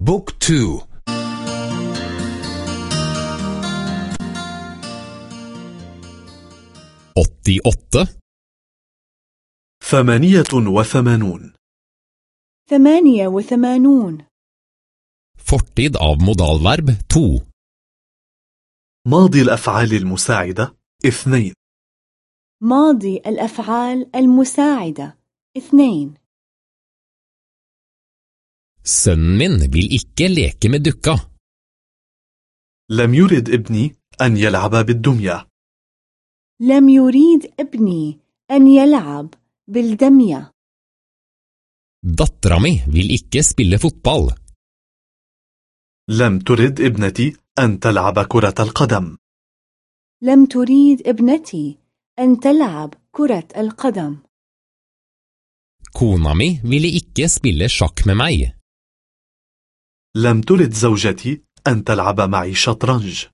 بوك تو. أوتي أوت ثمانية وثمانون. ثمانية وثمانون. Fortid av modalverb to. ماضي الأفعال المساعدة اثنين. ماضي الأفعال المساعدة اثنين. Sønnen min vil ikke leke med dukka. لم يرد ابني أن يلعب بالدمية لم يريد ابني أن يلعب بالدمية Dattera mi vil ikke spille fotball. لم ترد ابنتي أن تلعب كرة القدم لم تريد ابنتي أن تلعب كرة القدم Kona mi ville ikke spille sjakk med meg. لم ترد زوجتي أن تلعب معي شطرنج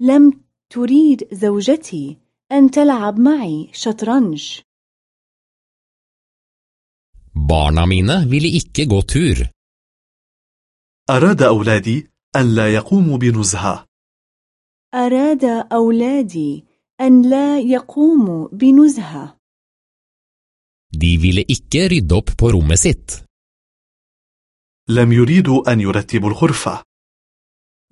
لم تريد زوجتي أن تلعب معي شطرنج Barna mine ville ikke gå tur. أراد أولادي أن لا يقوموا بنزهة أراد أولادي أن لا يقوموا بنزهة De ville ikke rydde opp på rommet sitt. لم يريدوا أن يرتبوا الغرفة.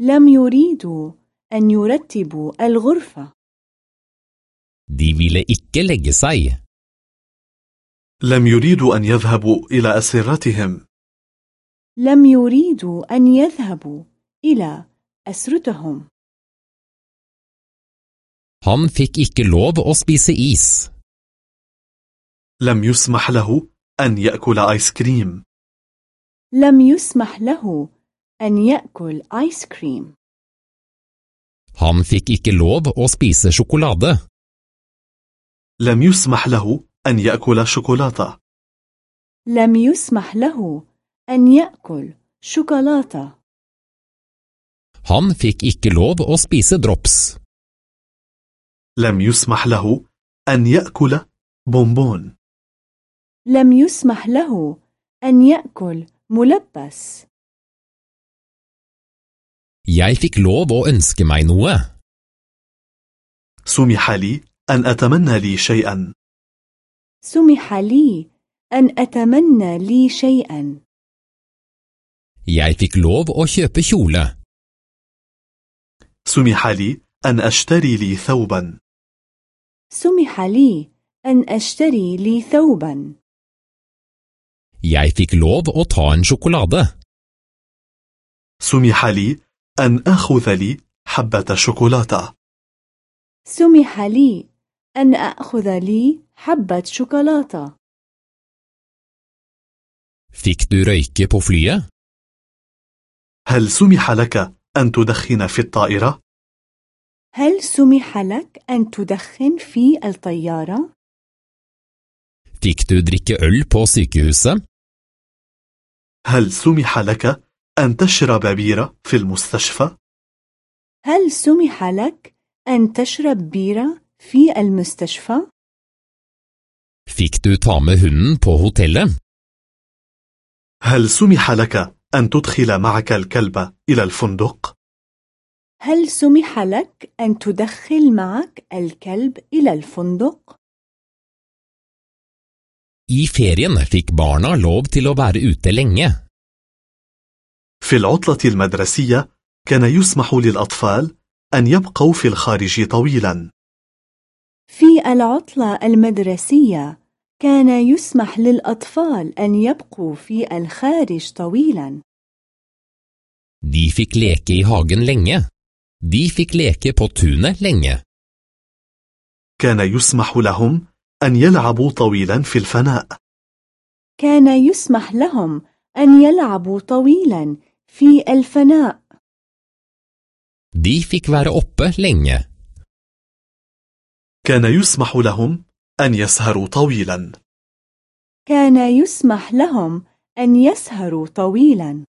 لم يريدوا أن يرتبوا الغرفة. De ville ikke legge seg. لم يريدوا أن يذهبوا إلى أسرتهم. لم يريدوا أن يذهبوا إلى أسرتهم. Han fikk ikke lov å spise is. لم يسمح له أن يأكل آيس كريم لم يسمح له أن يأكل آيس كريم Han fikk ikke lov å spise sjokolade. لم يسمح له أن يأكل شوكولاتة لم يسمح له أن يأكل شوكولاتة Han fikk ikke lov å spise drops. لم يسمح له أن يأكل بونبون لم يسمح له أن يأكل ملبس. Jeg fikk lov å ønske meg noe. سمح لي أن أتمنى لي شيئا. سمح لي أن أتمنى لي شيئا. Jeg fikk lov å kjøpe kjole. سمح لي أن أشتري لي ثوبا. سمح لي أن أشتري لي ثوبا. Jeg fikk lov å ta en sjokolade. سمح لي أن أخذ لي حبة شوكولاتة سمح لي أن أخذ لي حبة شوكولاتة Fikk du røyke på flyet? هل سمح لك أن تدخن في الطائرة؟ هل سمح لك أن تدخن في الطيارة؟ Fikk du drikke øl på sykehuset? هل سمح لك أن تشرب بيرة في المستشفى؟ هل سمح لك أن تشرب بيرة في المستشفى؟ Fikk du ta med hunden på hotellet? هل سمح لك أن تدخل معك الكلب إلى الفندق؟ هل سمح لك أن تدخل معك الكلب إلى الفندق؟ I ferien fikk barna lov til å være ute lenge. في العطلة المدرسية كان يسمح للأطفال أن يبقوا في الخارج طويلا في العطلة المدرسية كان يسمح للأطفال أن يبقوا في الخارج طويلا De fikk leke i hagen lenge. De fikk leke på tunet lenge. كان يسمح لهم أن يلعبوا طويلا في الفناء. كان يسمح لهم أن يلعبوا طويلا في الفناء. De fikk være oppe lenge. كان يسمح لهم أن يسهروا طويلا. كان يسمح لهم أن يسهروا طويلا.